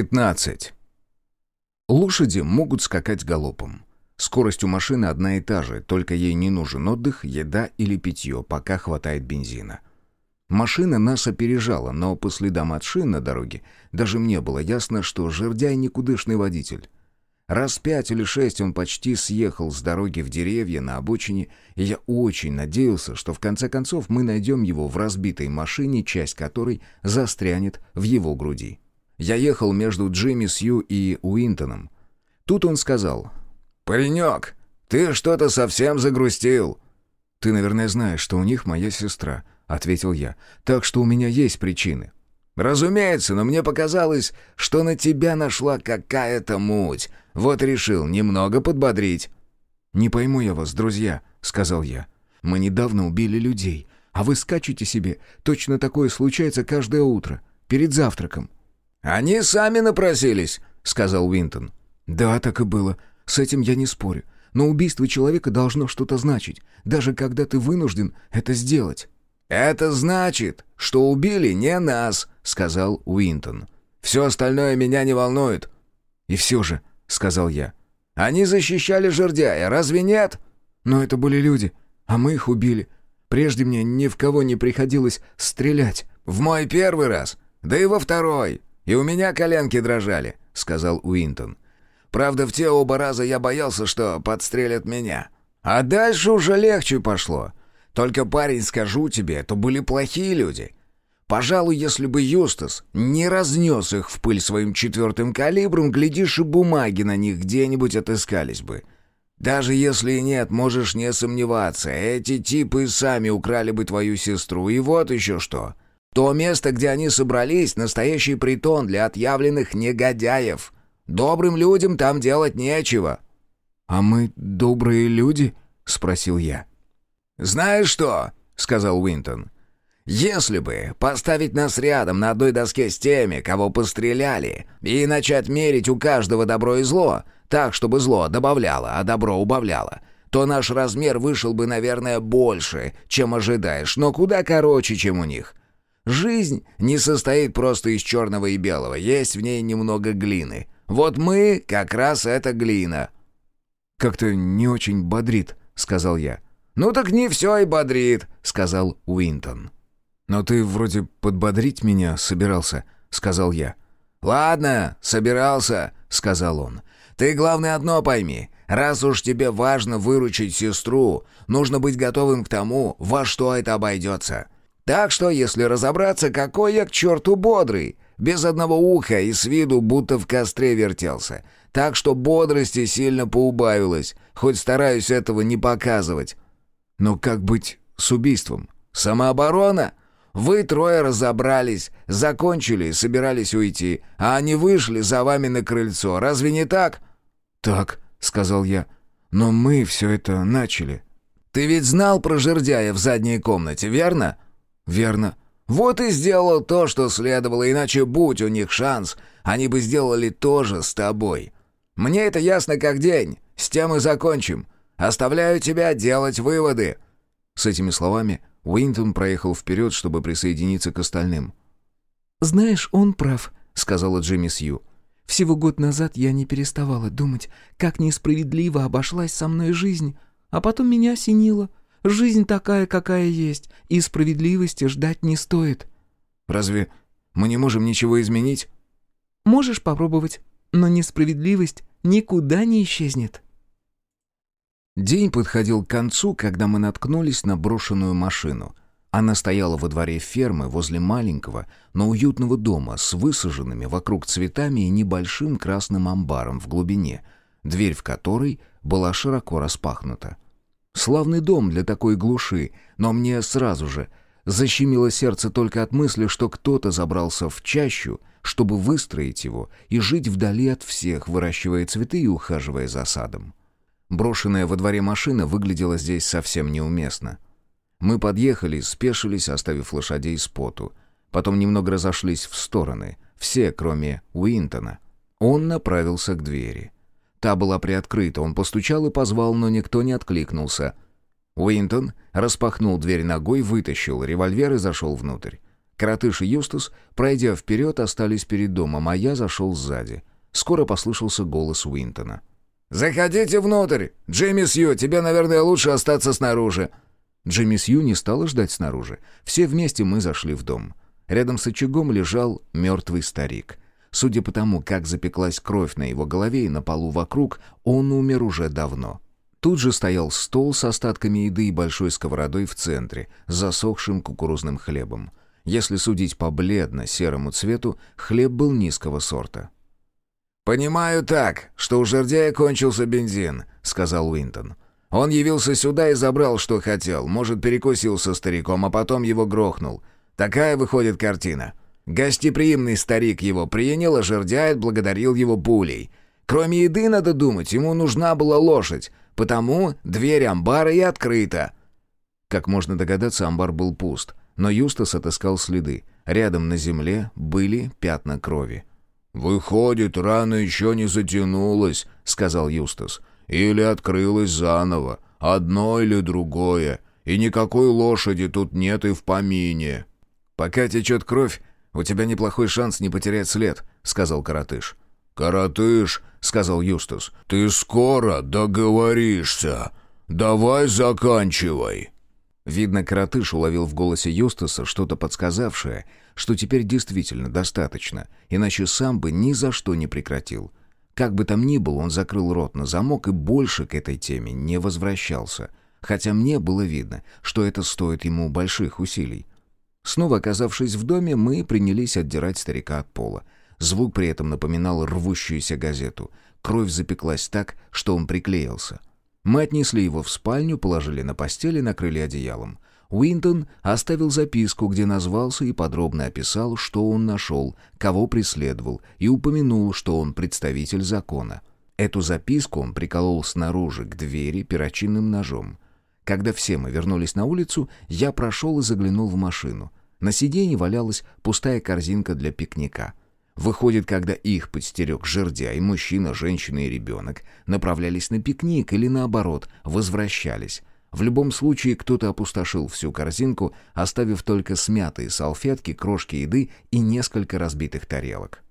15. Лошади могут скакать галопом. Скорость у машины одна и та же, только ей не нужен отдых, еда или питье, пока хватает бензина. Машина нас опережала, но по следам от шин на дороге даже мне было ясно, что жердяй никудышный водитель. Раз пять или шесть он почти съехал с дороги в деревья на обочине, и я очень надеялся, что в конце концов мы найдем его в разбитой машине, часть которой застрянет в его груди. Я ехал между Джимми Сью и Уинтоном. Тут он сказал, «Паренек, ты что-то совсем загрустил». «Ты, наверное, знаешь, что у них моя сестра», — ответил я, «так что у меня есть причины». «Разумеется, но мне показалось, что на тебя нашла какая-то муть. Вот решил немного подбодрить». «Не пойму я вас, друзья», — сказал я. «Мы недавно убили людей, а вы скачете себе. Точно такое случается каждое утро, перед завтраком». «Они сами напросились», — сказал Уинтон. «Да, так и было. С этим я не спорю. Но убийство человека должно что-то значить, даже когда ты вынужден это сделать». «Это значит, что убили не нас», — сказал Уинтон. «Все остальное меня не волнует». «И все же», — сказал я. «Они защищали жердяя, разве нет?» «Но это были люди, а мы их убили. Прежде мне ни в кого не приходилось стрелять». «В мой первый раз, да и во второй. И у меня коленки дрожали», — сказал Уинтон. «Правда, в те оба раза я боялся, что подстрелят меня. А дальше уже легче пошло. Только, парень, скажу тебе, то были плохие люди. Пожалуй, если бы Юстас не разнес их в пыль своим четвертым калибром, глядишь, и бумаги на них где-нибудь отыскались бы. Даже если и нет, можешь не сомневаться, эти типы сами украли бы твою сестру. И вот еще что. То место, где они собрались, настоящий притон для отъявленных негодяев. Добрым людям там делать нечего». «А мы добрые люди?» — спросил я. «Знаешь что?» — сказал Уинтон. «Если бы поставить нас рядом на одной доске с теми, кого постреляли, и начать мерить у каждого добро и зло, так, чтобы зло добавляло, а добро убавляло, то наш размер вышел бы, наверное, больше, чем ожидаешь, но куда короче, чем у них. Жизнь не состоит просто из черного и белого, есть в ней немного глины. Вот мы как раз это глина». «Как-то не очень бодрит», — сказал я. «Ну так не все и бодрит», — сказал Уинтон. «Но ты вроде подбодрить меня собирался», — сказал я. «Ладно, собирался», — сказал он. «Ты, главное, одно пойми. Раз уж тебе важно выручить сестру, нужно быть готовым к тому, во что это обойдется. Так что, если разобраться, какой я к черту бодрый, без одного уха и с виду будто в костре вертелся. Так что бодрости сильно поубавилось, хоть стараюсь этого не показывать. Но как быть с убийством? Самооборона? Вы трое разобрались, закончили собирались уйти, а они вышли за вами на крыльцо. Разве не так? Так, сказал я. Но мы все это начали. Ты ведь знал про жердяя в задней комнате, верно? Верно. Вот и сделал то, что следовало, иначе будь у них шанс, они бы сделали то же с тобой. Мне это ясно как день. С тем и закончим. Оставляю тебя делать выводы». С этими словами Уинтон проехал вперед, чтобы присоединиться к остальным. «Знаешь, он прав», — сказала Джимми Сью. «Всего год назад я не переставала думать, как несправедливо обошлась со мной жизнь, а потом меня осенило. Жизнь такая, какая есть, и справедливости ждать не стоит». «Разве мы не можем ничего изменить?» «Можешь попробовать, но несправедливость никуда не исчезнет». День подходил к концу, когда мы наткнулись на брошенную машину. Она стояла во дворе фермы возле маленького, но уютного дома с высаженными вокруг цветами и небольшим красным амбаром в глубине, дверь в которой была широко распахнута. Славный дом для такой глуши, но мне сразу же защемило сердце только от мысли, что кто-то забрался в чащу, чтобы выстроить его и жить вдали от всех, выращивая цветы и ухаживая за садом. Брошенная во дворе машина выглядела здесь совсем неуместно. Мы подъехали, спешились, оставив лошадей с поту. Потом немного разошлись в стороны, все, кроме Уинтона. Он направился к двери. Та была приоткрыта, он постучал и позвал, но никто не откликнулся. Уинтон распахнул дверь ногой, вытащил револьвер и зашел внутрь. Коротыш и Юстус, пройдя вперед, остались перед домом, а я зашел сзади. Скоро послышался голос Уинтона. «Заходите внутрь! Джимми Сью, тебе, наверное, лучше остаться снаружи!» Джимми Сью не стала ждать снаружи. Все вместе мы зашли в дом. Рядом с очагом лежал мертвый старик. Судя по тому, как запеклась кровь на его голове и на полу вокруг, он умер уже давно. Тут же стоял стол с остатками еды и большой сковородой в центре, с засохшим кукурузным хлебом. Если судить по бледно-серому цвету, хлеб был низкого сорта. «Понимаю так, что у жердяя кончился бензин», — сказал Уинтон. «Он явился сюда и забрал, что хотел. Может, перекусил со стариком, а потом его грохнул. Такая выходит картина. Гостеприимный старик его принял, а жердяй благодарил его пулей. Кроме еды, надо думать, ему нужна была лошадь, потому дверь амбара и открыта». Как можно догадаться, амбар был пуст, но Юстас отыскал следы. Рядом на земле были пятна крови. «Выходит, рана еще не затянулась», — сказал Юстас. «Или открылась заново, одно или другое, и никакой лошади тут нет и в помине». «Пока течет кровь, у тебя неплохой шанс не потерять след», — сказал Каратыш. «Каратыш», — сказал Юстас, — «ты скоро договоришься. Давай заканчивай». Видно, Каратыш уловил в голосе Юстаса что-то подсказавшее, что теперь действительно достаточно, иначе сам бы ни за что не прекратил. Как бы там ни было, он закрыл рот на замок и больше к этой теме не возвращался, хотя мне было видно, что это стоит ему больших усилий. Снова оказавшись в доме, мы принялись отдирать старика от пола. Звук при этом напоминал рвущуюся газету. Кровь запеклась так, что он приклеился. Мы отнесли его в спальню, положили на постель и накрыли одеялом. Уинтон оставил записку, где назвался и подробно описал, что он нашел, кого преследовал, и упомянул, что он представитель закона. Эту записку он приколол снаружи к двери перочинным ножом. Когда все мы вернулись на улицу, я прошел и заглянул в машину. На сиденье валялась пустая корзинка для пикника. Выходит, когда их подстерег жердяй, мужчина, женщина и ребенок направлялись на пикник или наоборот, возвращались. В любом случае, кто-то опустошил всю корзинку, оставив только смятые салфетки, крошки еды и несколько разбитых тарелок.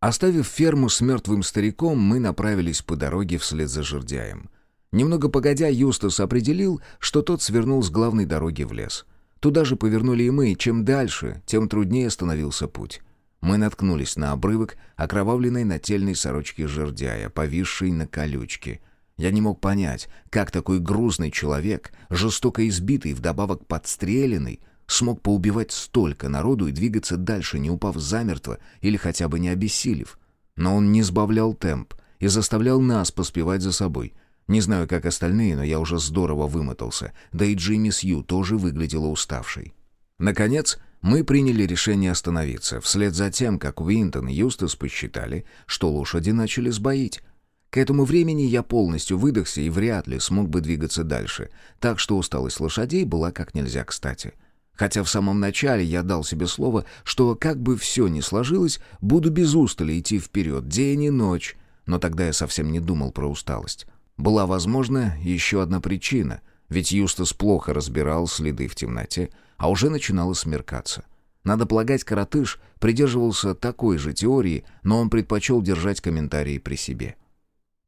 Оставив ферму с мертвым стариком, мы направились по дороге вслед за жердяем. Немного погодя, Юстас определил, что тот свернул с главной дороги в лес. Туда же повернули и мы, и чем дальше, тем труднее становился путь. Мы наткнулись на обрывок окровавленной нательной сорочки жердяя, повисшей на колючке — я не мог понять, как такой грузный человек, жестоко избитый, вдобавок подстреленный, смог поубивать столько народу и двигаться дальше, не упав замертво или хотя бы не обессилев. Но он не сбавлял темп и заставлял нас поспевать за собой. Не знаю, как остальные, но я уже здорово вымотался, да и Джимми Сью тоже выглядела уставшей. Наконец, мы приняли решение остановиться, вслед за тем, как Уинтон и Юстас посчитали, что лошади начали сбоить. К этому времени я полностью выдохся и вряд ли смог бы двигаться дальше, так что усталость лошадей была как нельзя кстати. Хотя в самом начале я дал себе слово, что как бы все ни сложилось, буду без устали идти вперед день и ночь, но тогда я совсем не думал про усталость. Была, возможно, еще одна причина, ведь Юстас плохо разбирал следы в темноте, а уже начинало смеркаться. Надо полагать, Каратыш придерживался такой же теории, но он предпочел держать комментарии при себе.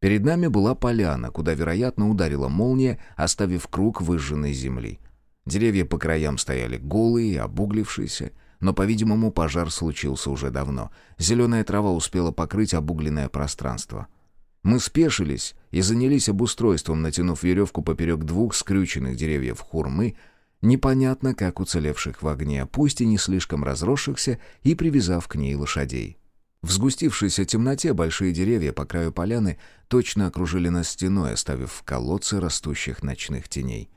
Перед нами была поляна, куда, вероятно, ударила молния, оставив круг выжженной земли. Деревья по краям стояли голые, обуглившиеся, но, по-видимому, пожар случился уже давно. Зеленая трава успела покрыть обугленное пространство. Мы спешились и занялись обустройством, натянув веревку поперек двух скрюченных деревьев хурмы, непонятно как уцелевших в огне, пусть и не слишком разросшихся, и привязав к ней лошадей. В сгустившейся темноте большие деревья по краю поляны точно окружили нас стеной, оставив в колодце растущих ночных теней.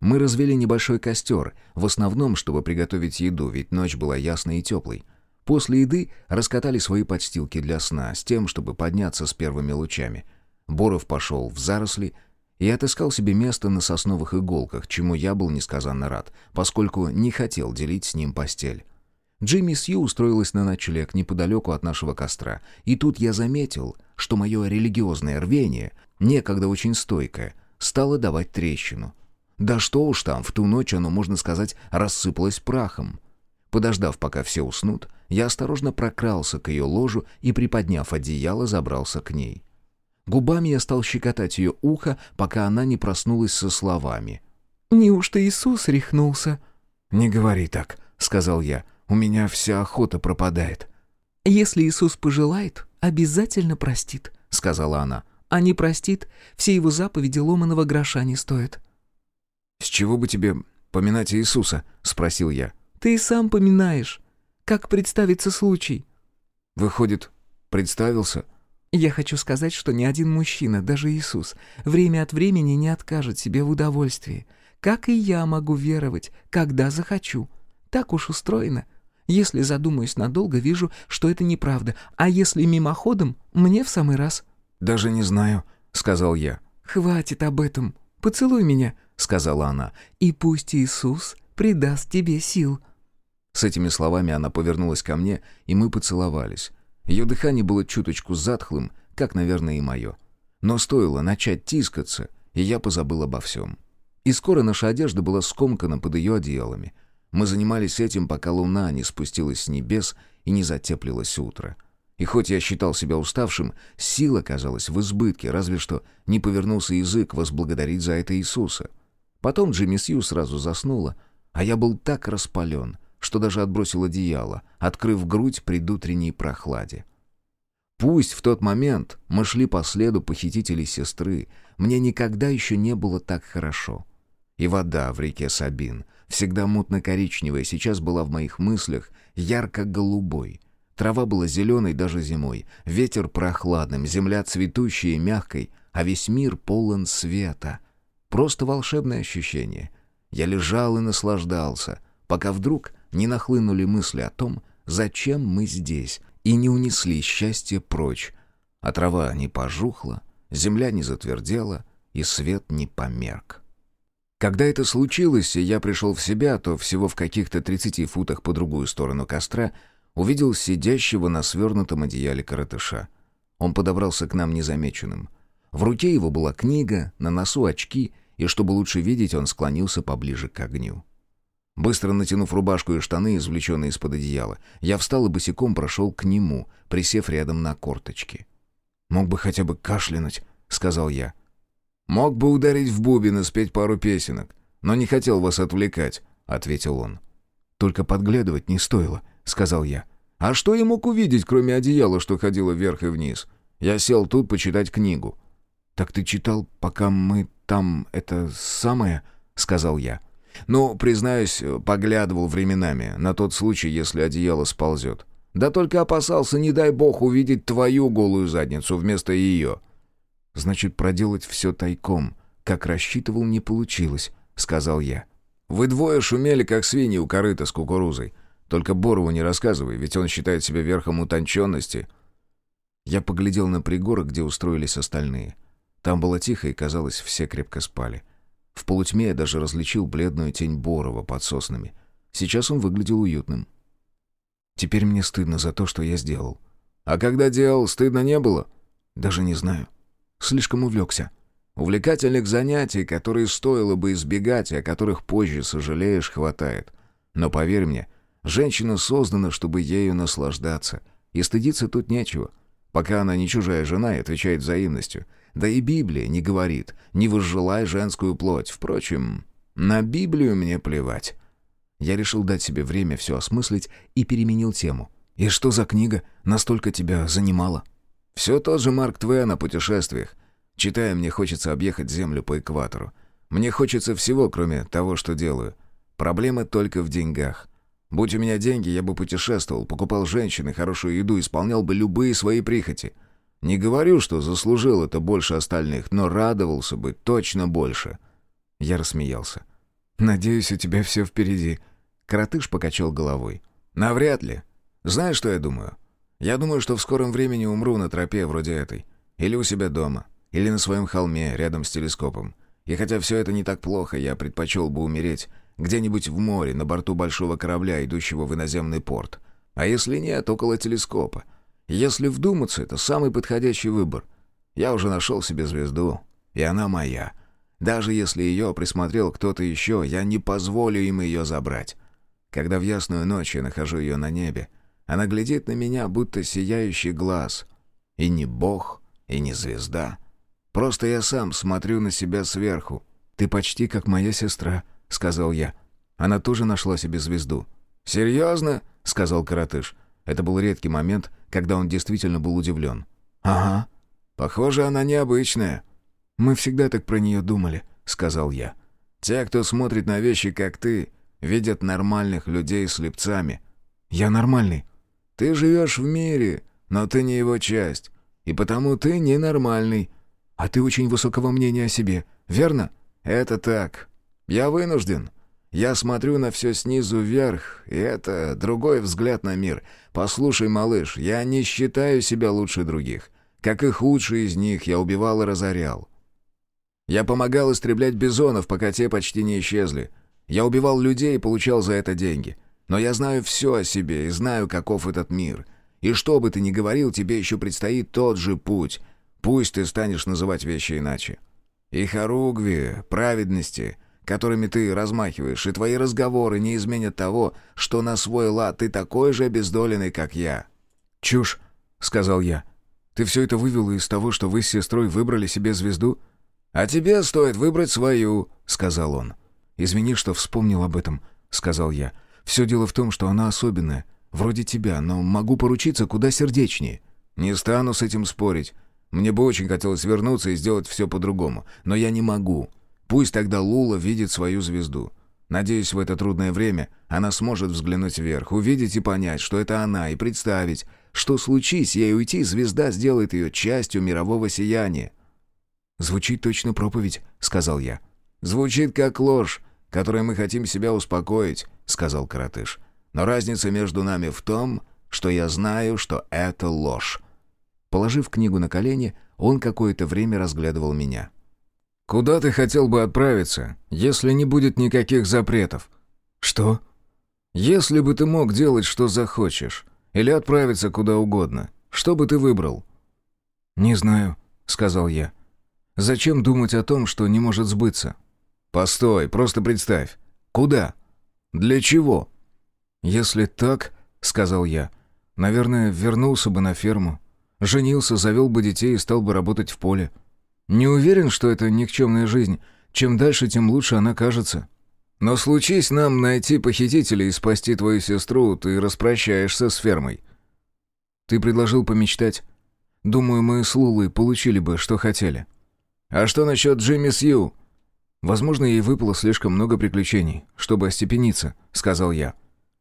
Мы развели небольшой костер, в основном, чтобы приготовить еду, ведь ночь была ясной и теплой. После еды раскатали свои подстилки для сна, с тем, чтобы подняться с первыми лучами. Боров пошел в заросли и отыскал себе место на сосновых иголках, чему я был несказанно рад, поскольку не хотел делить с ним постель. Джимми Сью устроилась на ночлег неподалеку от нашего костра, и тут я заметил, что мое религиозное рвение, некогда очень стойкое, стало давать трещину. Да что уж там, в ту ночь оно, можно сказать, рассыпалось прахом. Подождав, пока все уснут, я осторожно прокрался к ее ложу и, приподняв одеяло, забрался к ней. Губами я стал щекотать ее ухо, пока она не проснулась со словами. «Неужто Иисус рехнулся?» «Не говори так», — сказал я. «У меня вся охота пропадает». «Если Иисус пожелает, обязательно простит», — сказала она. «А не простит, все его заповеди ломаного гроша не стоят». «С чего бы тебе поминать Иисуса?» — спросил я. «Ты и сам поминаешь. Как представится случай?» «Выходит, представился?» Я хочу сказать, что ни один мужчина, даже Иисус, время от времени не откажет себе в удовольствии. Как и я могу веровать, когда захочу. Так уж устроено. Если задумаюсь надолго, вижу, что это неправда, а если мимоходом, мне в самый раз». «Даже не знаю», — сказал я. «Хватит об этом. Поцелуй меня», — сказала она. «И пусть Иисус придаст тебе сил». С этими словами она повернулась ко мне, и мы поцеловались. Ее дыхание было чуточку затхлым, как, наверное, и мое. Но стоило начать тискаться, и я позабыл обо всем. И скоро наша одежда была скомкана под ее одеялами. Мы занимались этим, пока луна не спустилась с небес и не затеплилось утро. И хоть я считал себя уставшим, сила казалась в избытке, разве что не повернулся язык возблагодарить за это Иисуса. Потом Джимми Сью сразу заснула, а я был так распален, что даже отбросил одеяло, открыв грудь предутренней прохладе. Пусть в тот момент мы шли по следу похитителей сестры, мне никогда еще не было так хорошо. И вода в реке Сабин, всегда мутно-коричневая, сейчас была в моих мыслях ярко-голубой. Трава была зеленой даже зимой, ветер прохладным, земля цветущей и мягкой, а весь мир полон света. Просто волшебное ощущение. Я лежал и наслаждался, пока вдруг не нахлынули мысли о том, зачем мы здесь, и не унесли счастье прочь, а трава не пожухла, земля не затвердела, и свет не померк. Когда это случилось, и я пришел в себя, то всего в каких-то 30 футах по другую сторону костра увидел сидящего на свернутом одеяле коротыша. Он подобрался к нам незамеченным. В руке его была книга, на носу очки, и чтобы лучше видеть, он склонился поближе к огню. Быстро натянув рубашку и штаны, извлеченные из-под одеяла, я встал и босиком прошел к нему, присев рядом на корточки. «Мог бы хотя бы кашлянуть», — сказал я. «Мог бы ударить в бубен и спеть пару песенок, но не хотел вас отвлекать», — ответил он. «Только подглядывать не стоило», — сказал я. «А что я мог увидеть, кроме одеяла, что ходило вверх и вниз? Я сел тут почитать книгу». «Так ты читал, пока мы там это самое?» — сказал я. Ну, признаюсь, поглядывал временами, на тот случай, если одеяло сползет. Да только опасался, не дай бог, увидеть твою голую задницу вместо ее. Значит, проделать все тайком, как рассчитывал, не получилось, сказал я. Вы двое шумели, как свиньи у корыта с кукурузой. Только Борову не рассказывай, ведь он считает себя верхом утонченности. Я поглядел на пригорок, где устроились остальные. Там было тихо, и, казалось, все крепко спали. — в полутьме я даже различил бледную тень Борова под соснами. Сейчас он выглядел уютным. Теперь мне стыдно за то, что я сделал. А когда делал, стыдно не было? Даже не знаю. Слишком увлекся. Увлекательных занятий, которые стоило бы избегать и о которых позже сожалеешь, хватает. Но поверь мне, женщина создана, чтобы ею наслаждаться. И стыдиться тут нечего. Пока она не чужая жена и отвечает взаимностью — да и Библия не говорит «не возжелай женскую плоть». Впрочем, на Библию мне плевать. Я решил дать себе время все осмыслить и переменил тему. «И что за книга настолько тебя занимала?» «Все тот же Марк Твен о путешествиях. Читая, мне хочется объехать Землю по экватору. Мне хочется всего, кроме того, что делаю. Проблема только в деньгах. Будь у меня деньги, я бы путешествовал, покупал женщин и хорошую еду, исполнял бы любые свои прихоти. Не говорю, что заслужил это больше остальных, но радовался бы точно больше. Я рассмеялся. «Надеюсь, у тебя все впереди». Коротыш покачал головой. «Навряд ли. Знаешь, что я думаю? Я думаю, что в скором времени умру на тропе вроде этой. Или у себя дома. Или на своем холме, рядом с телескопом. И хотя все это не так плохо, я предпочел бы умереть где-нибудь в море, на борту большого корабля, идущего в иноземный порт. А если нет, около телескопа. Если вдуматься, это самый подходящий выбор. Я уже нашел себе звезду, и она моя. Даже если ее присмотрел кто-то еще, я не позволю им ее забрать. Когда в ясную ночь я нахожу ее на небе, она глядит на меня, будто сияющий глаз. И не бог, и не звезда. Просто я сам смотрю на себя сверху. «Ты почти как моя сестра», — сказал я. Она тоже нашла себе звезду. «Серьезно?» — сказал Каратыш. Это был редкий момент, когда он действительно был удивлен. «Ага. Похоже, она необычная». «Мы всегда так про нее думали», — сказал я. «Те, кто смотрит на вещи, как ты, видят нормальных людей с слепцами». «Я нормальный». «Ты живешь в мире, но ты не его часть, и потому ты ненормальный». «А ты очень высокого мнения о себе, верно?» «Это так. Я вынужден. Я смотрю на все снизу вверх, и это другой взгляд на мир. Послушай, малыш, я не считаю себя лучше других. Как и худший из них, я убивал и разорял. Я помогал истреблять бизонов, пока те почти не исчезли. Я убивал людей и получал за это деньги. Но я знаю все о себе и знаю, каков этот мир. И что бы ты ни говорил, тебе еще предстоит тот же путь. Пусть ты станешь называть вещи иначе. И хоругви, праведности, которыми ты размахиваешь, и твои разговоры не изменят того, что на свой лад ты такой же обездоленный, как я». «Чушь», — сказал я. «Ты все это вывел из того, что вы с сестрой выбрали себе звезду?» «А тебе стоит выбрать свою», — сказал он. «Извини, что вспомнил об этом», — сказал я. «Все дело в том, что она особенная, вроде тебя, но могу поручиться куда сердечнее». «Не стану с этим спорить. Мне бы очень хотелось вернуться и сделать все по-другому, но я не могу. Пусть тогда Лула видит свою звезду. Надеюсь, в это трудное время она сможет взглянуть вверх, увидеть и понять, что это она, и представить, что случись ей уйти, звезда сделает ее частью мирового сияния. «Звучит точно проповедь», — сказал я. «Звучит как ложь, которой мы хотим себя успокоить», — сказал Каратыш. «Но разница между нами в том, что я знаю, что это ложь». Положив книгу на колени, он какое-то время разглядывал меня. «Куда ты хотел бы отправиться, если не будет никаких запретов?» «Что?» «Если бы ты мог делать, что захочешь, или отправиться куда угодно, что бы ты выбрал?» «Не знаю», — сказал я. Зачем думать о том, что не может сбыться? Постой, просто представь. Куда? Для чего? Если так, сказал я, наверное, вернулся бы на ферму. Женился, завел бы детей и стал бы работать в поле. Не уверен, что это никчемная жизнь. Чем дальше, тем лучше она кажется. Но случись нам найти похитителя и спасти твою сестру, ты распрощаешься с фермой. Ты предложил помечтать. Думаю, мы с Лулой получили бы, что хотели. «А что насчет Джимми Сью?» «Возможно, ей выпало слишком много приключений, чтобы остепениться», — сказал я.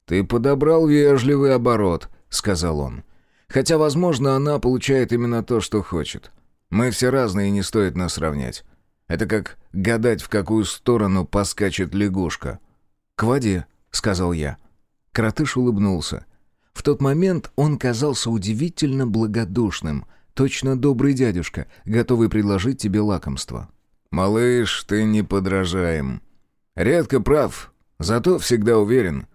«Ты подобрал вежливый оборот», — сказал он. «Хотя, возможно, она получает именно то, что хочет. Мы все разные, и не стоит нас сравнять. Это как гадать, в какую сторону поскачет лягушка». «К воде», — сказал я. Кратыш улыбнулся. В тот момент он казался удивительно благодушным — Точно добрый дядюшка, готовый предложить тебе лакомство. «Малыш, ты не подражаем. Редко прав, зато всегда уверен».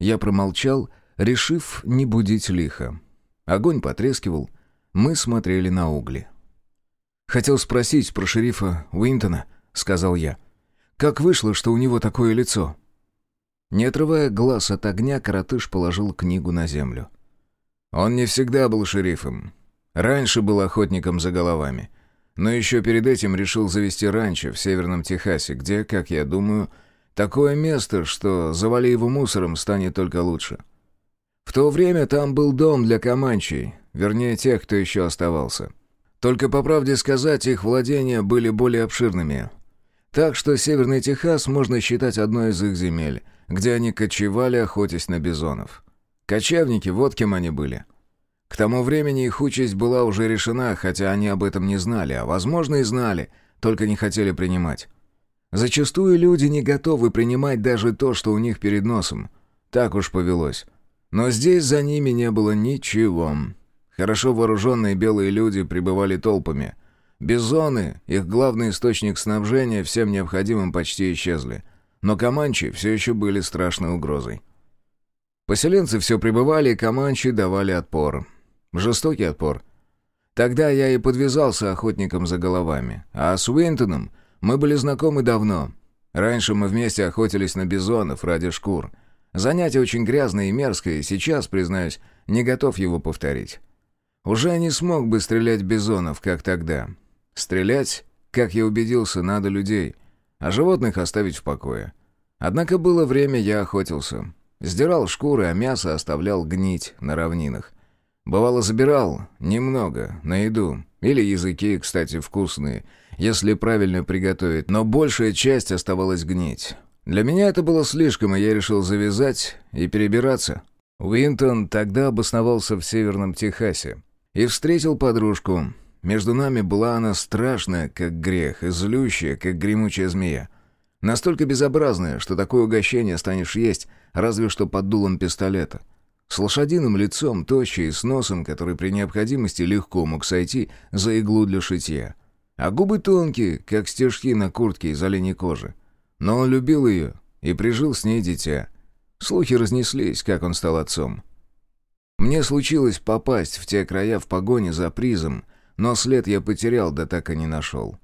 Я промолчал, решив не будить лихо. Огонь потрескивал, мы смотрели на угли. «Хотел спросить про шерифа Уинтона», — сказал я. «Как вышло, что у него такое лицо?» Не отрывая глаз от огня, коротыш положил книгу на землю. «Он не всегда был шерифом. Раньше был охотником за головами. Но еще перед этим решил завести ранчо в Северном Техасе, где, как я думаю, такое место, что завали его мусором станет только лучше. В то время там был дом для команчей, вернее тех, кто еще оставался. Только по правде сказать, их владения были более обширными. Так что Северный Техас можно считать одной из их земель, где они кочевали, охотясь на бизонов. Кочевники, вот кем они были — к тому времени их участь была уже решена, хотя они об этом не знали, а, возможно, и знали, только не хотели принимать. Зачастую люди не готовы принимать даже то, что у них перед носом. Так уж повелось. Но здесь за ними не было ничего. Хорошо вооруженные белые люди пребывали толпами. Бизоны, их главный источник снабжения, всем необходимым почти исчезли. Но команчи все еще были страшной угрозой. Поселенцы все пребывали, и команчи давали отпор. Жестокий отпор. Тогда я и подвязался охотником за головами. А с Уинтоном мы были знакомы давно. Раньше мы вместе охотились на бизонов ради шкур. Занятие очень грязное и мерзкое, и сейчас, признаюсь, не готов его повторить. Уже не смог бы стрелять бизонов, как тогда. Стрелять, как я убедился, надо людей, а животных оставить в покое. Однако было время, я охотился. Сдирал шкуры, а мясо оставлял гнить на равнинах. Бывало, забирал немного, на еду. Или языки, кстати, вкусные, если правильно приготовить, но большая часть оставалась гнить. Для меня это было слишком, и я решил завязать и перебираться. Уинтон тогда обосновался в Северном Техасе и встретил подружку. Между нами была она страшная, как грех, и злющая, как гремучая змея. Настолько безобразная, что такое угощение станешь есть, разве что под дулом пистолета. С лошадиным лицом, тощей, с носом, который при необходимости легко мог сойти за иглу для шитья. А губы тонкие, как стежки на куртке из оленей кожи. Но он любил ее и прижил с ней дитя. Слухи разнеслись, как он стал отцом. Мне случилось попасть в те края в погоне за призом, но след я потерял, да так и не нашел.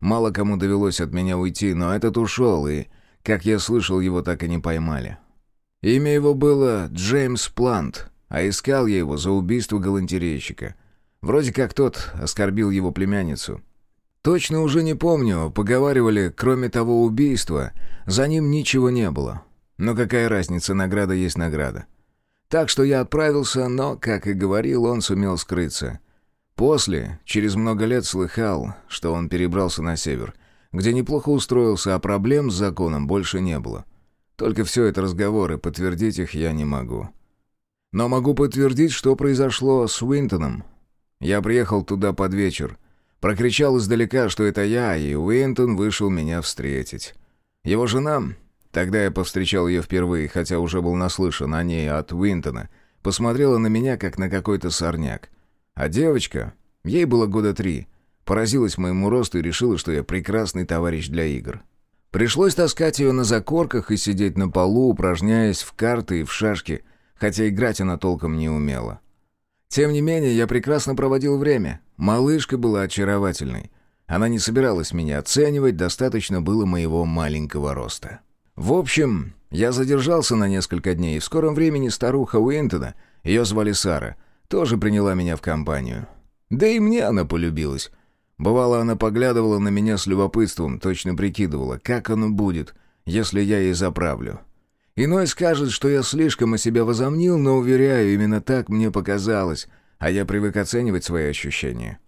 Мало кому довелось от меня уйти, но этот ушел, и, как я слышал, его так и не поймали. Имя его было Джеймс Плант, а искал я его за убийство галантерейщика. Вроде как тот оскорбил его племянницу. Точно уже не помню, поговаривали, кроме того убийства, за ним ничего не было. Но какая разница, награда есть награда. Так что я отправился, но, как и говорил, он сумел скрыться. После, через много лет, слыхал, что он перебрался на север, где неплохо устроился, а проблем с законом больше не было. Только все это разговоры, подтвердить их я не могу. Но могу подтвердить, что произошло с Уинтоном. Я приехал туда под вечер. Прокричал издалека, что это я, и Уинтон вышел меня встретить. Его жена, Тогда я повстречал ее впервые, хотя уже был наслышан о ней от Уинтона. Посмотрела на меня, как на какой-то сорняк. А девочка, ей было года три, поразилась моему росту и решила, что я прекрасный товарищ для игр. Пришлось таскать ее на закорках и сидеть на полу, упражняясь в карты и в шашки, хотя играть она толком не умела. Тем не менее, я прекрасно проводил время. Малышка была очаровательной. Она не собиралась меня оценивать, достаточно было моего маленького роста. В общем, я задержался на несколько дней, и в скором времени старуха Уинтона, ее звали Сара, тоже приняла меня в компанию. Да и мне она полюбилась. Бывало, она поглядывала на меня с любопытством, точно прикидывала, как оно будет, если я ей заправлю. Иной скажет, что я слишком о себя возомнил, но, уверяю, именно так мне показалось, а я привык оценивать свои ощущения.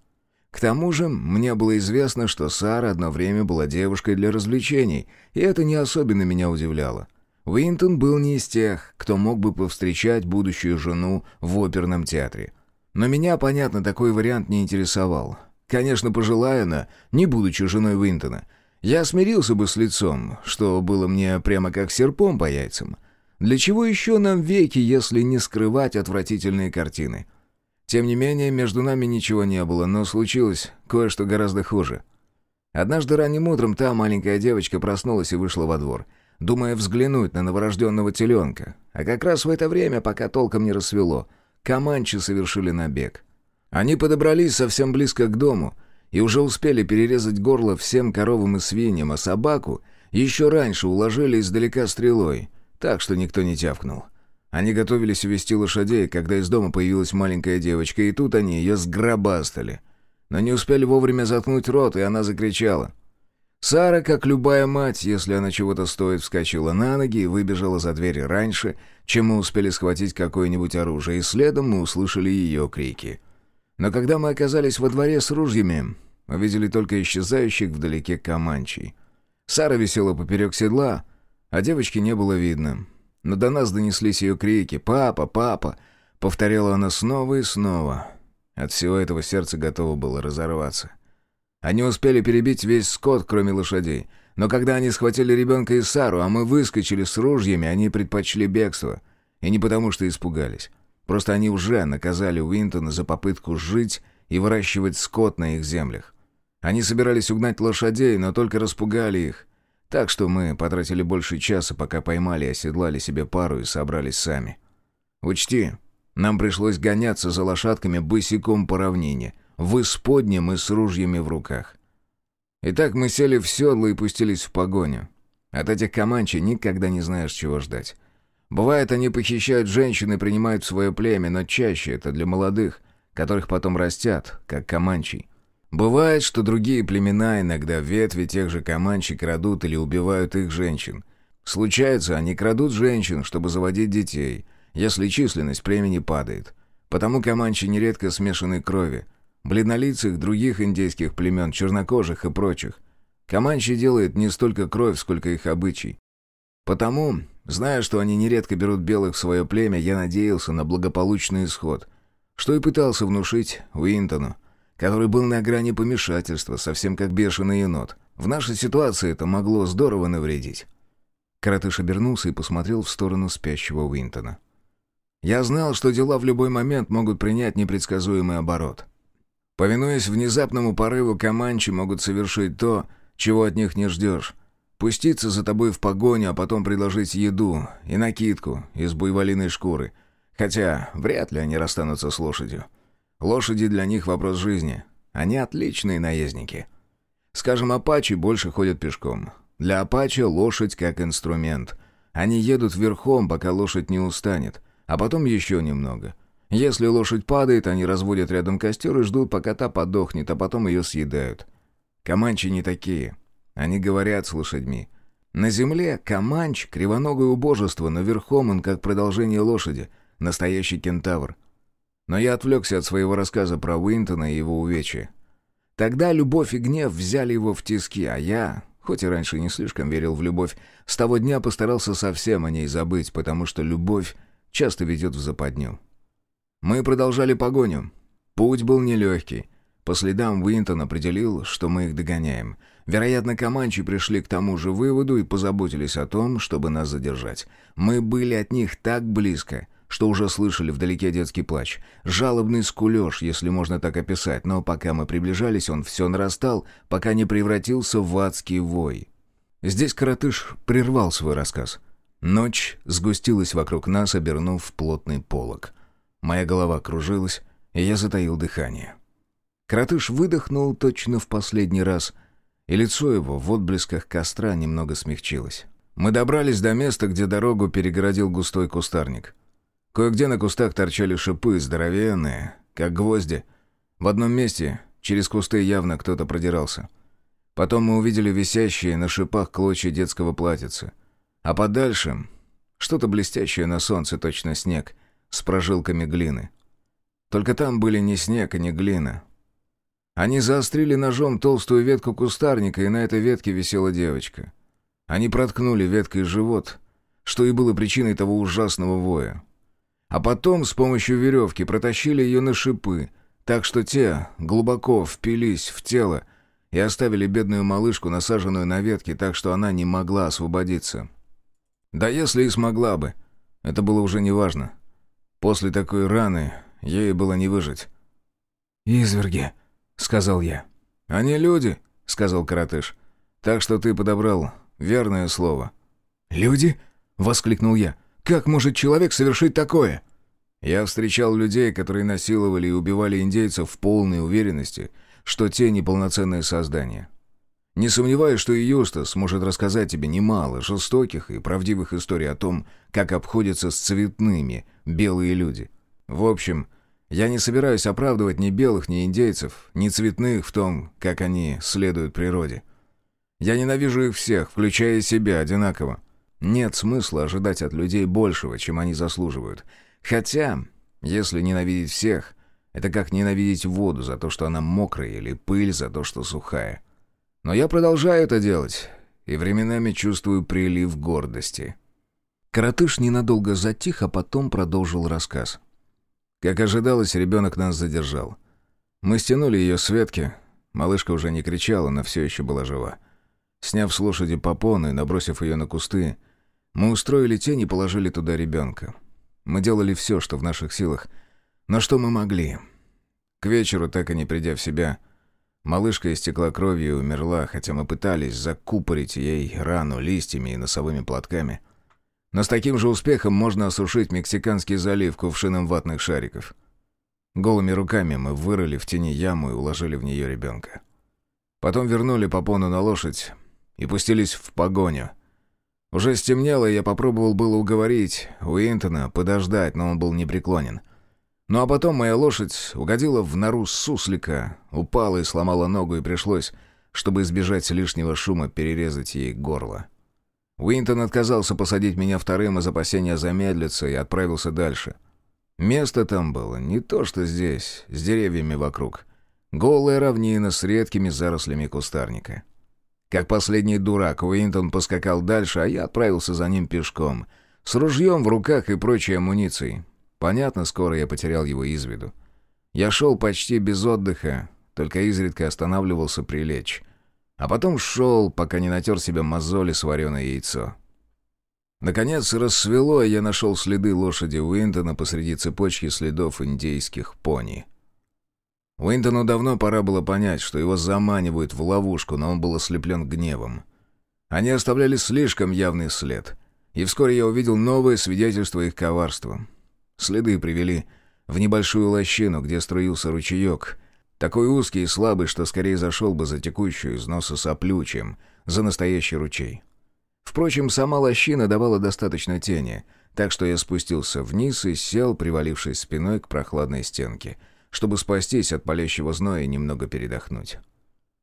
К тому же мне было известно, что Сара одно время была девушкой для развлечений, и это не особенно меня удивляло. Уинтон был не из тех, кто мог бы повстречать будущую жену в оперном театре. Но меня, понятно, такой вариант не интересовал. Конечно, пожелая она, не будучи женой Уинтона, я смирился бы с лицом, что было мне прямо как серпом по яйцам. Для чего еще нам веки, если не скрывать отвратительные картины? Тем не менее, между нами ничего не было, но случилось кое-что гораздо хуже. Однажды ранним утром та маленькая девочка проснулась и вышла во двор, думая взглянуть на новорожденного теленка. А как раз в это время, пока толком не рассвело, команчи совершили набег. Они подобрались совсем близко к дому и уже успели перерезать горло всем коровам и свиньям, а собаку еще раньше уложили издалека стрелой, так что никто не тявкнул. Они готовились увести лошадей, когда из дома появилась маленькая девочка, и тут они ее сгробастали. Но не успели вовремя заткнуть рот, и она закричала. Сара, как любая мать, если она чего-то стоит, вскочила на ноги и выбежала за дверь раньше, чем мы успели схватить какое-нибудь оружие, и следом мы услышали ее крики. Но когда мы оказались во дворе с ружьями, увидели только исчезающих вдалеке команчей. Сара висела поперек седла, а девочки не было видно. Но до нас донеслись ее крики «Папа! Папа!» Повторяла она снова и снова. От всего этого сердце готово было разорваться. Они успели перебить весь скот, кроме лошадей. Но когда они схватили ребенка и Сару, а мы выскочили с ружьями, они предпочли бегство. И не потому, что испугались. Просто они уже наказали Уинтона за попытку жить и выращивать скот на их землях. Они собирались угнать лошадей, но только распугали их. Так что мы потратили больше часа, пока поймали и оседлали себе пару и собрались сами. Учти, нам пришлось гоняться за лошадками босиком по равнине, в исподнем и с ружьями в руках. Итак, мы сели в седло и пустились в погоню. От этих команчей никогда не знаешь, чего ждать. Бывает, они похищают женщин и принимают в свое племя, но чаще это для молодых, которых потом растят, как команчей. Бывает, что другие племена иногда ветви тех же команчей крадут или убивают их женщин. Случается, они крадут женщин, чтобы заводить детей, если численность племени падает. Потому команчи нередко смешаны крови. Бледнолицых других индейских племен, чернокожих и прочих. Команчи делает не столько кровь, сколько их обычай. Потому, зная, что они нередко берут белых в свое племя, я надеялся на благополучный исход, что и пытался внушить Уинтону, который был на грани помешательства, совсем как бешеный енот. В нашей ситуации это могло здорово навредить. Коротыш обернулся и посмотрел в сторону спящего Уинтона. Я знал, что дела в любой момент могут принять непредсказуемый оборот. Повинуясь внезапному порыву, команчи могут совершить то, чего от них не ждешь. Пуститься за тобой в погоню, а потом предложить еду и накидку из буйволиной шкуры. Хотя вряд ли они расстанутся с лошадью. Лошади для них вопрос жизни. Они отличные наездники. Скажем, апачи больше ходят пешком. Для апача лошадь как инструмент. Они едут верхом, пока лошадь не устанет, а потом еще немного. Если лошадь падает, они разводят рядом костер и ждут, пока та подохнет, а потом ее съедают. Команчи не такие. Они говорят с лошадьми. На земле Каманч — кривоногое убожество, но верхом он как продолжение лошади, настоящий кентавр. Но я отвлекся от своего рассказа про Уинтона и его увечья. Тогда любовь и гнев взяли его в тиски, а я, хоть и раньше не слишком верил в любовь, с того дня постарался совсем о ней забыть, потому что любовь часто ведет в западню. Мы продолжали погоню. Путь был нелегкий. По следам Уинтон определил, что мы их догоняем — Вероятно, команчи пришли к тому же выводу и позаботились о том, чтобы нас задержать. Мы были от них так близко, что уже слышали вдалеке детский плач. Жалобный скулеж, если можно так описать, но пока мы приближались, он все нарастал, пока не превратился в адский вой. Здесь коротыш прервал свой рассказ. Ночь сгустилась вокруг нас, обернув плотный полог. Моя голова кружилась, и я затаил дыхание. Коротыш выдохнул точно в последний раз — и лицо его в отблесках костра немного смягчилось. Мы добрались до места, где дорогу перегородил густой кустарник. Кое-где на кустах торчали шипы, здоровенные, как гвозди. В одном месте через кусты явно кто-то продирался. Потом мы увидели висящие на шипах клочья детского платьица. А подальше что-то блестящее на солнце, точно снег, с прожилками глины. Только там были не снег и не глина, они заострили ножом толстую ветку кустарника, и на этой ветке висела девочка. Они проткнули веткой живот, что и было причиной того ужасного воя. А потом с помощью веревки протащили ее на шипы, так что те глубоко впились в тело и оставили бедную малышку, насаженную на ветке, так что она не могла освободиться. Да если и смогла бы, это было уже неважно. После такой раны ей было не выжить. «Изверги!» сказал я. «Они люди», — сказал Каратыш. «Так что ты подобрал верное слово». «Люди?» — воскликнул я. «Как может человек совершить такое?» Я встречал людей, которые насиловали и убивали индейцев в полной уверенности, что те неполноценные создания. Не сомневаюсь, что и Юстас сможет рассказать тебе немало жестоких и правдивых историй о том, как обходятся с цветными белые люди. В общем, я не собираюсь оправдывать ни белых, ни индейцев, ни цветных в том, как они следуют природе. Я ненавижу их всех, включая себя, одинаково. Нет смысла ожидать от людей большего, чем они заслуживают. Хотя, если ненавидеть всех, это как ненавидеть воду за то, что она мокрая, или пыль за то, что сухая. Но я продолжаю это делать, и временами чувствую прилив гордости. Коротыш ненадолго затих, а потом продолжил рассказ. Как ожидалось, ребенок нас задержал. Мы стянули ее с ветки. Малышка уже не кричала, но все еще была жива. Сняв с лошади попоны и набросив ее на кусты, мы устроили тень и положили туда ребенка. Мы делали все, что в наших силах. Но что мы могли? К вечеру, так и не придя в себя, малышка истекла кровью и умерла, хотя мы пытались закупорить ей рану листьями и носовыми платками. Но с таким же успехом можно осушить Мексиканский залив кувшином ватных шариков. Голыми руками мы вырыли в тени яму и уложили в нее ребенка. Потом вернули попону на лошадь и пустились в погоню. Уже стемнело, и я попробовал было уговорить Уинтона подождать, но он был непреклонен. Ну а потом моя лошадь угодила в нору суслика, упала и сломала ногу, и пришлось, чтобы избежать лишнего шума, перерезать ей горло. Уинтон отказался посадить меня вторым из опасения замедлиться и отправился дальше. Место там было не то, что здесь, с деревьями вокруг. Голая равнина с редкими зарослями кустарника. Как последний дурак, Уинтон поскакал дальше, а я отправился за ним пешком, с ружьем в руках и прочей амуницией. Понятно, скоро я потерял его из виду. Я шел почти без отдыха, только изредка останавливался прилечь. А потом шел, пока не натер себе мозоли с вареное яйцо. Наконец рассвело, и я нашел следы лошади Уинтона посреди цепочки следов индейских пони. Уинтону давно пора было понять, что его заманивают в ловушку, но он был ослеплен гневом. Они оставляли слишком явный след, и вскоре я увидел новое свидетельство их коварства. Следы привели в небольшую лощину, где струился ручеек, такой узкий и слабый, что скорее зашел бы за текущую из носа соплю, за настоящий ручей. Впрочем, сама лощина давала достаточно тени, так что я спустился вниз и сел, привалившись спиной к прохладной стенке — чтобы спастись от палящего зноя и немного передохнуть.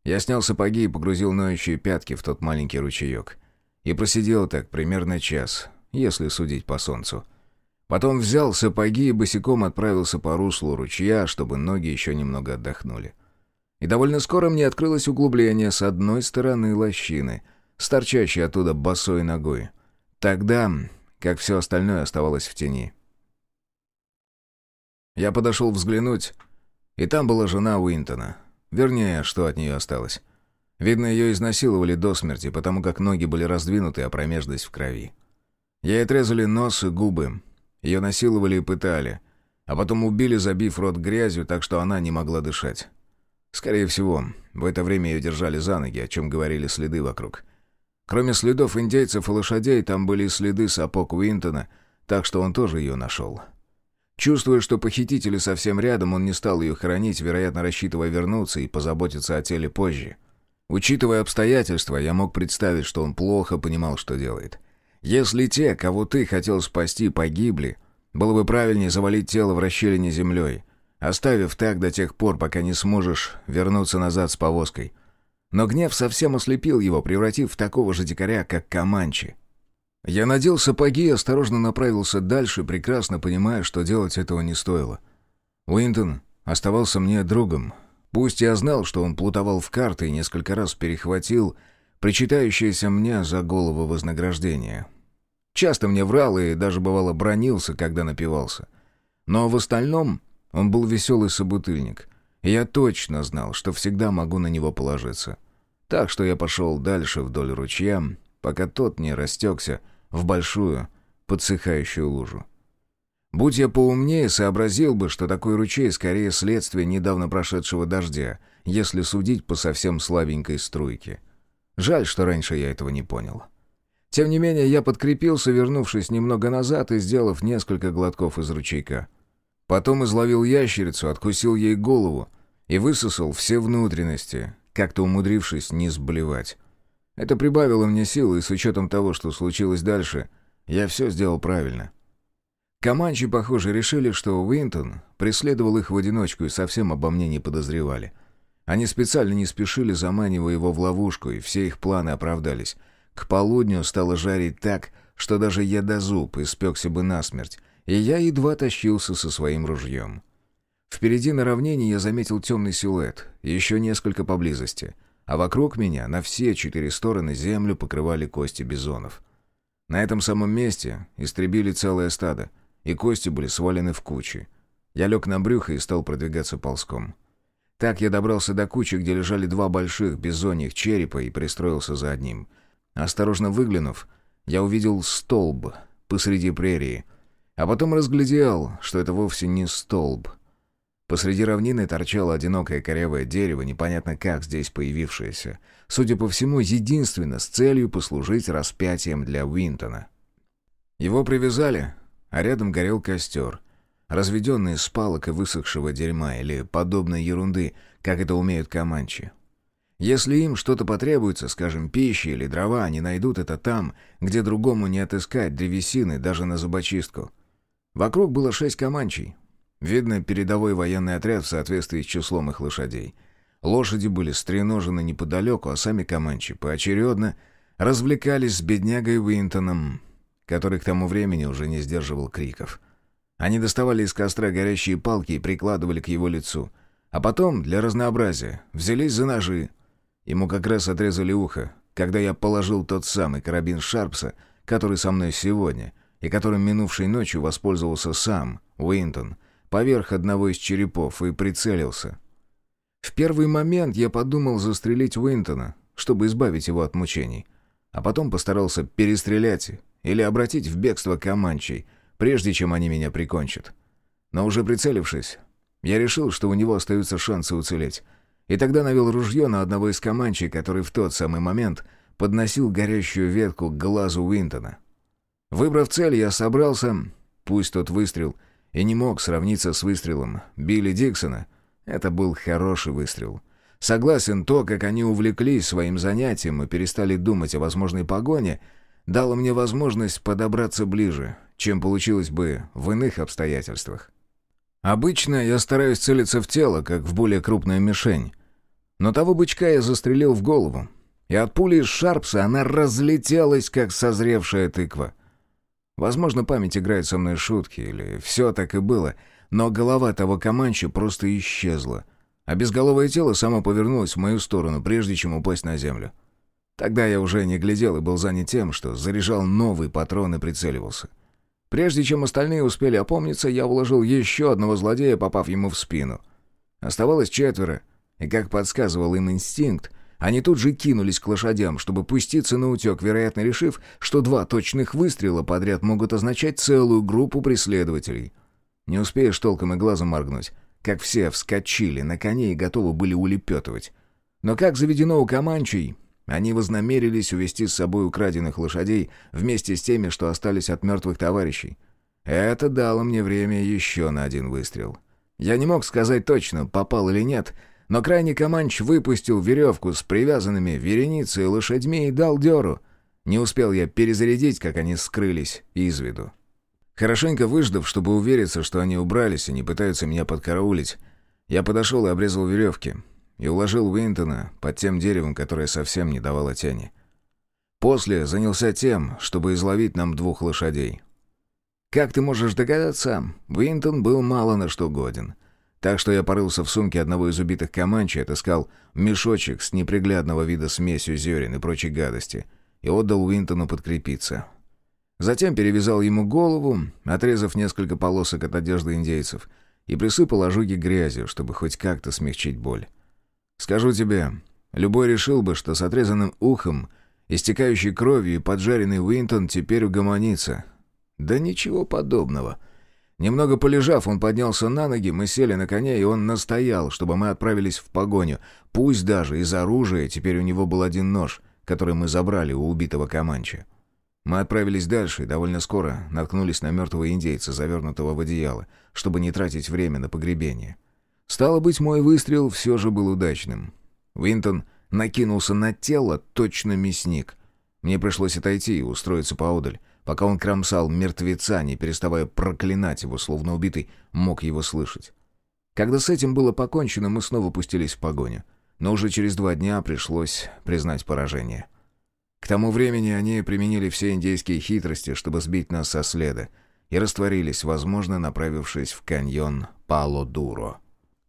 Я снял сапоги и погрузил ноющие пятки в тот маленький ручеек. И просидел так примерно час, если судить по солнцу. Потом взял сапоги и босиком отправился по руслу ручья, чтобы ноги еще немного отдохнули. И довольно скоро мне открылось углубление с одной стороны лощины, с торчащей оттуда босой ногой. Тогда, как все остальное оставалось в тени. Я подошел взглянуть, и там была жена Уинтона. Вернее, что от нее осталось. Видно, ее изнасиловали до смерти, потому как ноги были раздвинуты, а промежность в крови. Ей отрезали нос и губы. Ее насиловали и пытали. А потом убили, забив рот грязью, так что она не могла дышать. Скорее всего, в это время ее держали за ноги, о чем говорили следы вокруг. Кроме следов индейцев и лошадей, там были и следы сапог Уинтона, так что он тоже ее нашел. Чувствуя, что похитители совсем рядом, он не стал ее хоронить, вероятно, рассчитывая вернуться и позаботиться о теле позже. Учитывая обстоятельства, я мог представить, что он плохо понимал, что делает. Если те, кого ты хотел спасти, погибли, было бы правильнее завалить тело в расщелине землей, оставив так до тех пор, пока не сможешь вернуться назад с повозкой. Но гнев совсем ослепил его, превратив в такого же дикаря, как Каманчи. Я надел сапоги и осторожно направился дальше, прекрасно понимая, что делать этого не стоило. Уинтон оставался мне другом. Пусть я знал, что он плутовал в карты и несколько раз перехватил причитающееся мне за голову вознаграждение. Часто мне врал и даже бывало бронился, когда напивался. Но в остальном он был веселый собутыльник, и я точно знал, что всегда могу на него положиться. Так что я пошел дальше вдоль ручья, пока тот не растекся, в большую, подсыхающую лужу. Будь я поумнее, сообразил бы, что такой ручей скорее следствие недавно прошедшего дождя, если судить по совсем слабенькой струйке. Жаль, что раньше я этого не понял. Тем не менее, я подкрепился, вернувшись немного назад и сделав несколько глотков из ручейка. Потом изловил ящерицу, откусил ей голову и высосал все внутренности, как-то умудрившись не сблевать. Это прибавило мне силы, и с учетом того, что случилось дальше, я все сделал правильно. Команчи, похоже, решили, что Уинтон преследовал их в одиночку и совсем обо мне не подозревали. Они специально не спешили, заманивая его в ловушку, и все их планы оправдались. К полудню стало жарить так, что даже я до зуб испекся бы насмерть, и я едва тащился со своим ружьем. Впереди на равнине я заметил темный силуэт, еще несколько поблизости — а вокруг меня на все четыре стороны землю покрывали кости бизонов. На этом самом месте истребили целое стадо, и кости были свалены в кучи. Я лег на брюхо и стал продвигаться ползком. Так я добрался до кучи, где лежали два больших бизоньих черепа и пристроился за одним. Осторожно выглянув, я увидел столб посреди прерии, а потом разглядел, что это вовсе не столб, Посреди равнины торчало одинокое корявое дерево, непонятно как здесь появившееся. Судя по всему, единственно с целью послужить распятием для Уинтона. Его привязали, а рядом горел костер, разведенный из палок и высохшего дерьма или подобной ерунды, как это умеют команчи. Если им что-то потребуется, скажем, пища или дрова, они найдут это там, где другому не отыскать древесины даже на зубочистку. Вокруг было шесть команчей. Видно, передовой военный отряд в соответствии с числом их лошадей. Лошади были стреножены неподалеку, а сами команчи поочередно развлекались с беднягой Уинтоном, который к тому времени уже не сдерживал криков. Они доставали из костра горящие палки и прикладывали к его лицу. А потом, для разнообразия, взялись за ножи. Ему как раз отрезали ухо, когда я положил тот самый карабин Шарпса, который со мной сегодня, и которым минувшей ночью воспользовался сам, Уинтон, поверх одного из черепов и прицелился. В первый момент я подумал застрелить Уинтона, чтобы избавить его от мучений, а потом постарался перестрелять или обратить в бегство Каманчей, прежде чем они меня прикончат. Но уже прицелившись, я решил, что у него остаются шансы уцелеть, и тогда навел ружье на одного из Каманчей, который в тот самый момент подносил горящую ветку к глазу Уинтона. Выбрав цель, я собрался, пусть тот выстрел и не мог сравниться с выстрелом Билли Диксона, это был хороший выстрел. Согласен, то, как они увлеклись своим занятием и перестали думать о возможной погоне, дало мне возможность подобраться ближе, чем получилось бы в иных обстоятельствах. Обычно я стараюсь целиться в тело, как в более крупную мишень. Но того бычка я застрелил в голову, и от пули из Шарпса она разлетелась, как созревшая тыква. Возможно, память играет со мной шутки, или все так и было, но голова того Каманчи просто исчезла, а безголовое тело само повернулось в мою сторону, прежде чем упасть на землю. Тогда я уже не глядел и был занят тем, что заряжал новый патрон и прицеливался. Прежде чем остальные успели опомниться, я уложил еще одного злодея, попав ему в спину. Оставалось четверо, и, как подсказывал им инстинкт, они тут же кинулись к лошадям, чтобы пуститься на утек, вероятно решив, что два точных выстрела подряд могут означать целую группу преследователей. Не успеешь толком и глазом моргнуть, как все вскочили на коне и готовы были улепетывать. Но как заведено у Каманчей, они вознамерились увести с собой украденных лошадей вместе с теми, что остались от мертвых товарищей. Это дало мне время еще на один выстрел. Я не мог сказать точно, попал или нет, но крайний Каманч выпустил веревку с привязанными вереницей лошадьми и дал дёру. Не успел я перезарядить, как они скрылись из виду. Хорошенько выждав, чтобы увериться, что они убрались и не пытаются меня подкараулить, я подошел и обрезал веревки и уложил Уинтона под тем деревом, которое совсем не давало тени. После занялся тем, чтобы изловить нам двух лошадей. Как ты можешь догадаться, Уинтон был мало на что годен — так что я порылся в сумке одного из убитых команчей, отыскал мешочек с неприглядного вида смесью зерен и прочей гадости и отдал Уинтону подкрепиться. Затем перевязал ему голову, отрезав несколько полосок от одежды индейцев, и присыпал ожоги грязью, чтобы хоть как-то смягчить боль. Скажу тебе, любой решил бы, что с отрезанным ухом, истекающей кровью и поджаренный Уинтон теперь угомонится. Да ничего подобного — Немного полежав, он поднялся на ноги, мы сели на коня, и он настоял, чтобы мы отправились в погоню. Пусть даже из оружия теперь у него был один нож, который мы забрали у убитого Каманча. Мы отправились дальше и довольно скоро наткнулись на мертвого индейца, завернутого в одеяло, чтобы не тратить время на погребение. Стало быть, мой выстрел все же был удачным. Винтон накинулся на тело, точно мясник. Мне пришлось отойти и устроиться поодаль, пока он кромсал мертвеца, не переставая проклинать его, словно убитый мог его слышать. Когда с этим было покончено, мы снова пустились в погоню. Но уже через два дня пришлось признать поражение. К тому времени они применили все индейские хитрости, чтобы сбить нас со следа, и растворились, возможно, направившись в каньон Пало-Дуро.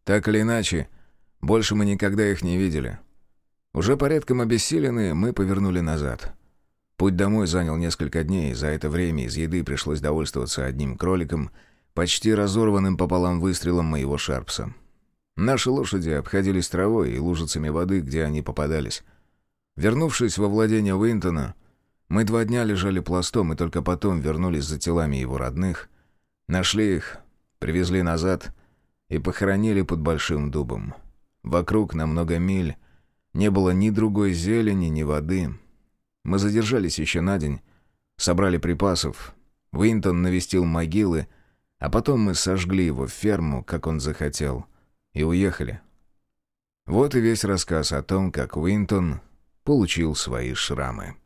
Так или иначе, больше мы никогда их не видели. Уже порядком обессиленные, мы повернули назад. Путь домой занял несколько дней, за это время из еды пришлось довольствоваться одним кроликом, почти разорванным пополам выстрелом моего Шарпса. Наши лошади обходились травой и лужицами воды, где они попадались. Вернувшись во владение Уинтона, мы два дня лежали пластом и только потом вернулись за телами его родных, нашли их, привезли назад и похоронили под большим дубом. Вокруг на много миль не было ни другой зелени, ни воды — мы задержались еще на день, собрали припасов. Уинтон навестил могилы, а потом мы сожгли его в ферму, как он захотел, и уехали. Вот и весь рассказ о том, как Уинтон получил свои шрамы.